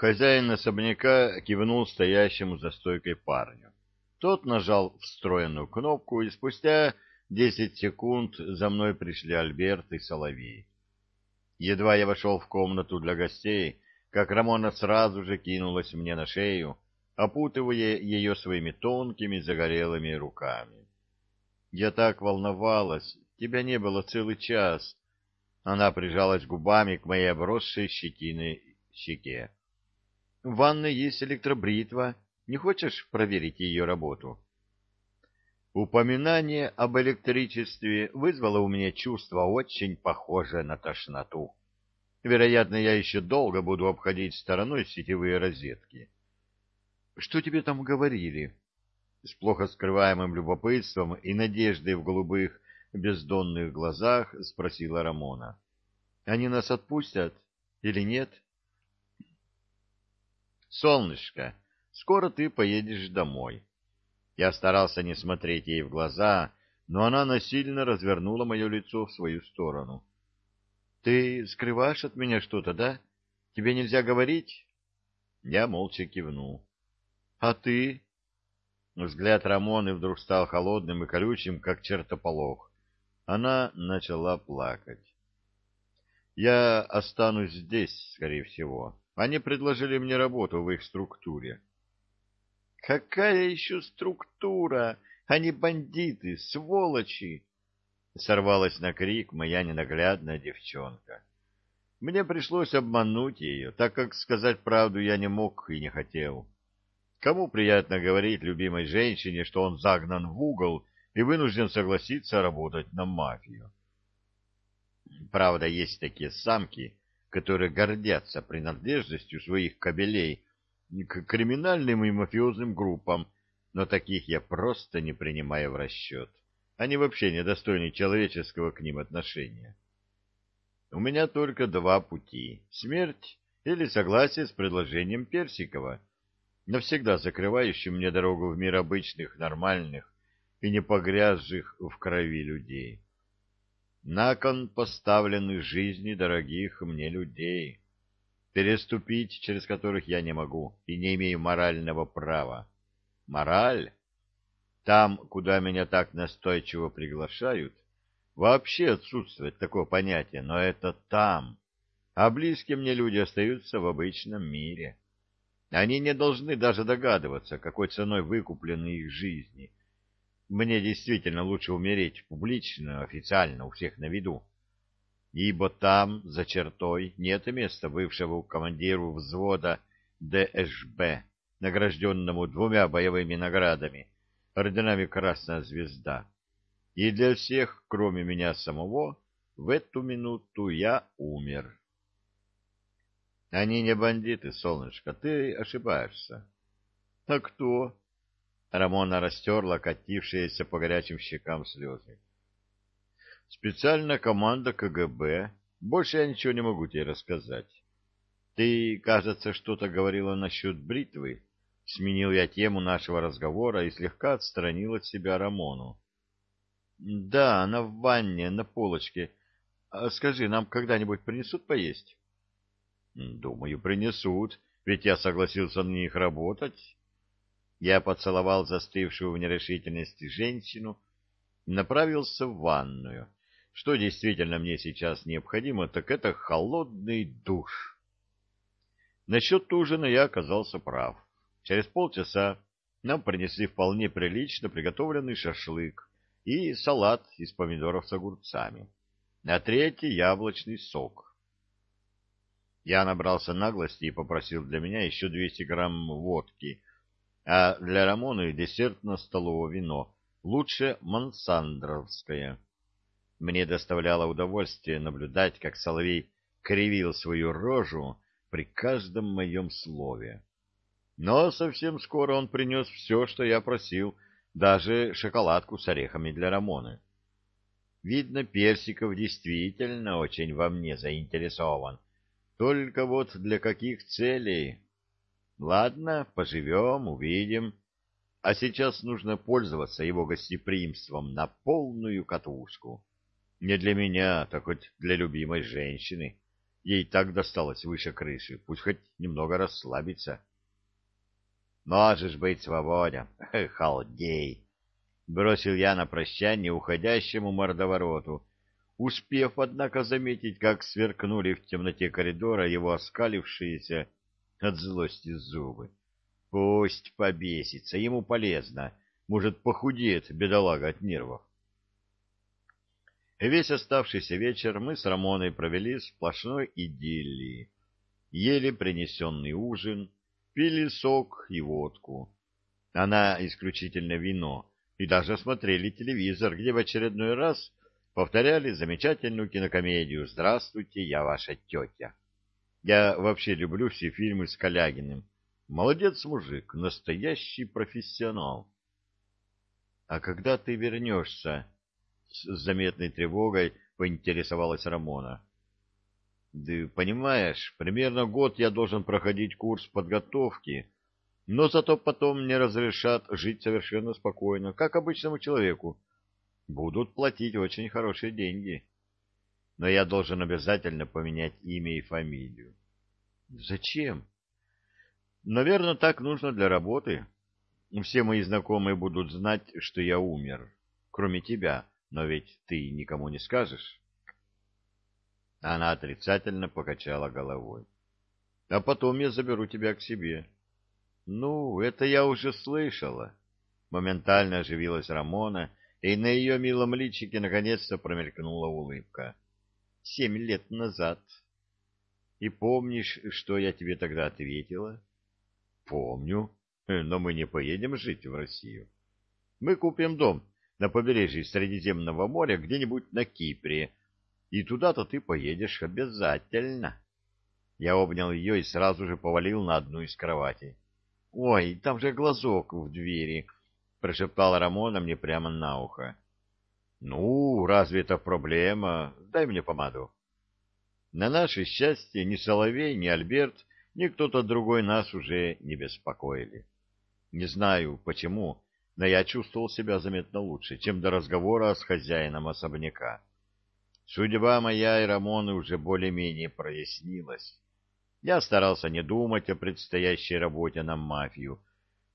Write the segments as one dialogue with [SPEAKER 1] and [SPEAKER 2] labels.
[SPEAKER 1] Хозяин особняка кивнул стоящему за стойкой парню. Тот нажал встроенную кнопку, и спустя десять секунд за мной пришли Альберт и Соловей. Едва я вошел в комнату для гостей, как Рамона сразу же кинулась мне на шею, опутывая ее своими тонкими загорелыми руками. Я так волновалась, тебя не было целый час. Она прижалась губами к моей обросшей щетиной щеке. В ванной есть электробритва. Не хочешь проверить ее работу? Упоминание об электричестве вызвало у меня чувство очень похожее на тошноту. Вероятно, я еще долго буду обходить стороной сетевые розетки. — Что тебе там говорили? С плохо скрываемым любопытством и надеждой в голубых бездонных глазах спросила Рамона. — Они нас отпустят или нет? — «Солнышко, скоро ты поедешь домой». Я старался не смотреть ей в глаза, но она насильно развернула мое лицо в свою сторону. «Ты скрываешь от меня что-то, да? Тебе нельзя говорить?» Я молча кивнул. «А ты?» Взгляд Рамоны вдруг стал холодным и колючим, как чертополох. Она начала плакать. «Я останусь здесь, скорее всего. Они предложили мне работу в их структуре. «Какая еще структура? Они бандиты, сволочи!» Сорвалась на крик моя ненаглядная девчонка. Мне пришлось обмануть ее, так как сказать правду я не мог и не хотел. Кому приятно говорить любимой женщине, что он загнан в угол и вынужден согласиться работать на мафию? Правда, есть такие самки, которые гордятся принадлежностью своих кобелей к криминальным и мафиозным группам, но таких я просто не принимаю в расчет. Они вообще недостойны человеческого к ним отношения. У меня только два пути — смерть или согласие с предложением Персикова, навсегда закрывающим мне дорогу в мир обычных, нормальных и не погрязших в крови людей на кон поставлены жизни дорогих мне людей, переступить через которых я не могу и не имею морального права. Мораль? Там, куда меня так настойчиво приглашают, вообще отсутствует такое понятие, но это там, а близкие мне люди остаются в обычном мире. Они не должны даже догадываться, какой ценой выкуплены их жизни — мне действительно лучше умереть публично, официально, у всех на виду. Ибо там, за чертой, нет места бывшему командиру взвода ДШБ, награжденному двумя боевыми наградами, орденами Красная Звезда. И для всех, кроме меня самого, в эту минуту я умер. Они не бандиты, солнышко, ты ошибаешься. А кто? Рамона растерла катившиеся по горячим щекам слезы. Специальная команда КГБ. Больше я ничего не могу тебе рассказать. Ты, кажется, что-то говорила насчет бритвы. Сменил я тему нашего разговора и слегка отстранил от себя Рамону. Да, она в ванне, на полочке. А скажи, нам когда-нибудь принесут поесть? Думаю, принесут, ведь я согласился на них работать. Я поцеловал застывшую в нерешительности женщину направился в ванную. Что действительно мне сейчас необходимо, так это холодный душ. Насчет ужина я оказался прав. Через полчаса нам принесли вполне прилично приготовленный шашлык и салат из помидоров с огурцами. На третий яблочный сок. Я набрался наглости и попросил для меня еще 200 грамм водки, а для Рамоны десертно-столовое вино, лучше мансандровское. Мне доставляло удовольствие наблюдать, как Соловей кривил свою рожу при каждом моем слове. Но совсем скоро он принес все, что я просил, даже шоколадку с орехами для Рамоны. Видно, Персиков действительно очень во мне заинтересован. Только вот для каких целей... Ладно, поживем, увидим. А сейчас нужно пользоваться его гостеприимством на полную катушку. Не для меня, так хоть для любимой женщины. Ей так досталось выше крыши, пусть хоть немного расслабится. Можешь быть свободен, халдей! Бросил я на прощание уходящему мордовороту, успев, однако, заметить, как сверкнули в темноте коридора его оскалившиеся от злости зубы. Пусть побесится, ему полезно, может, похудеет бедолага от нервов. Весь оставшийся вечер мы с Рамоной провели сплошной идиллии. Ели принесенный ужин, пили сок и водку. Она исключительно вино, и даже смотрели телевизор, где в очередной раз повторяли замечательную кинокомедию «Здравствуйте, я ваша тетя». Я вообще люблю все фильмы с Калягиным. Молодец мужик, настоящий профессионал. — А когда ты вернешься? — с заметной тревогой поинтересовалась Рамона. — Да понимаешь, примерно год я должен проходить курс подготовки, но зато потом мне разрешат жить совершенно спокойно, как обычному человеку. Будут платить очень хорошие деньги. Но я должен обязательно поменять имя и фамилию. Зачем? Наверное, так нужно для работы. Все мои знакомые будут знать, что я умер, кроме тебя, но ведь ты никому не скажешь. Она отрицательно покачала головой. А потом я заберу тебя к себе. Ну, это я уже слышала. Моментально оживилась Рамона, и на ее милом личике наконец-то промелькнула улыбка. Семь лет назад. И помнишь, что я тебе тогда ответила? Помню, но мы не поедем жить в Россию. Мы купим дом на побережье Средиземного моря где-нибудь на Кипре, и туда-то ты поедешь обязательно. Я обнял ее и сразу же повалил на одну из кроватей. — Ой, там же глазок в двери, — прошептала Рамона мне прямо на ухо. — Ну, разве это проблема? Дай мне помаду. На наше счастье ни Соловей, ни Альберт, ни кто-то другой нас уже не беспокоили. Не знаю, почему, но я чувствовал себя заметно лучше, чем до разговора с хозяином особняка. Судьба моя и Рамоны уже более-менее прояснилась. Я старался не думать о предстоящей работе на мафию,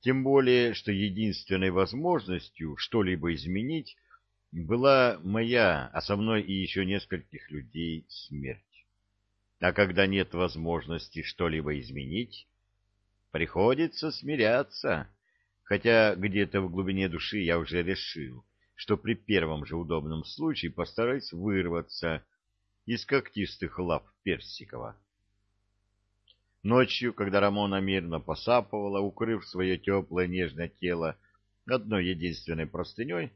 [SPEAKER 1] тем более, что единственной возможностью что-либо изменить была моя, а со мной и еще нескольких людей, смерть. А когда нет возможности что-либо изменить, приходится смиряться, хотя где-то в глубине души я уже решил, что при первом же удобном случае постараюсь вырваться из когтистых лап Персикова. Ночью, когда Рамона мирно посапывала, укрыв свое теплое нежное тело одной единственной простыней,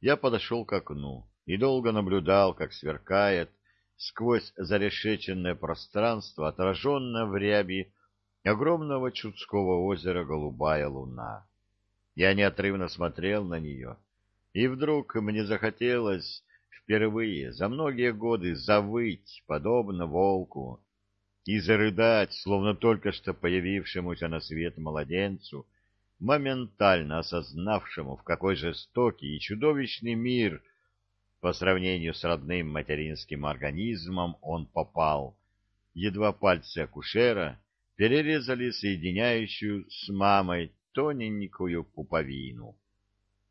[SPEAKER 1] я подошел к окну и долго наблюдал, как сверкает сквозь зарешеченное пространство, отраженное в ряби огромного Чудского озера голубая луна. Я неотрывно смотрел на нее, и вдруг мне захотелось впервые за многие годы завыть, подобно волку, и зарыдать, словно только что появившемуся на свет младенцу, моментально осознавшему, в какой жестокий и чудовищный мир по сравнению с родным материнским организмом он попал. Едва пальцы акушера перерезали соединяющую с мамой тоненькую пуповину.